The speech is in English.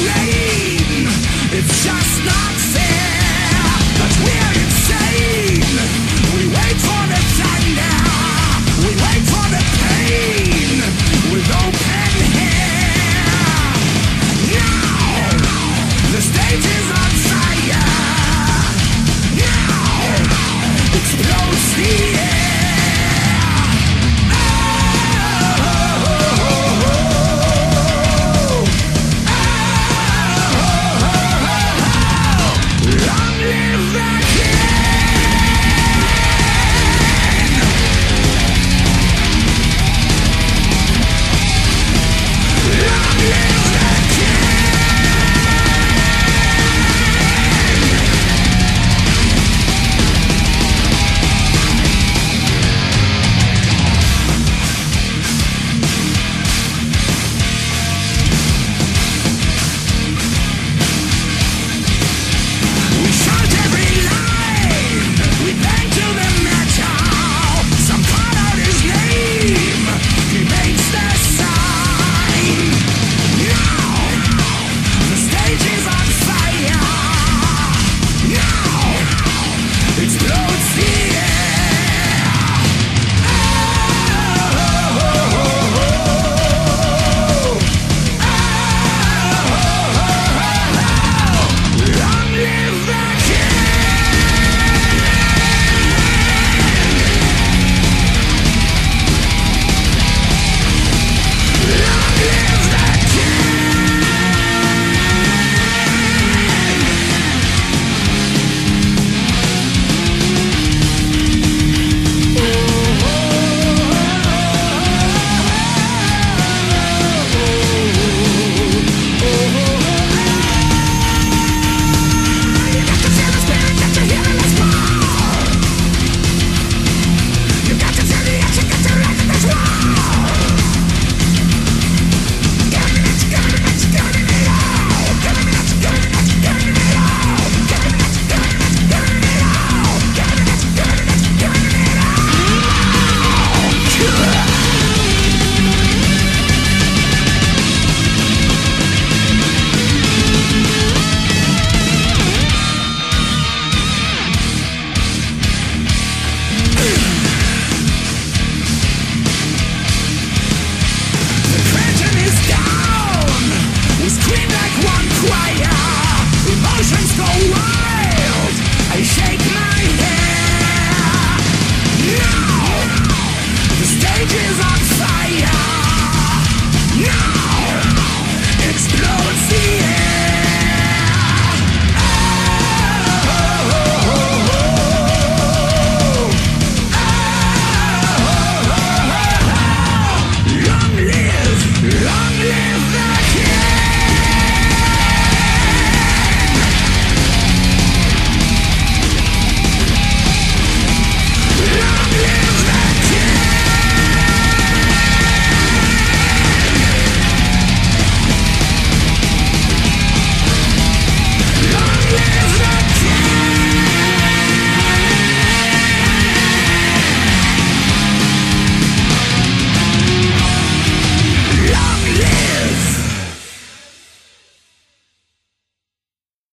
yeah.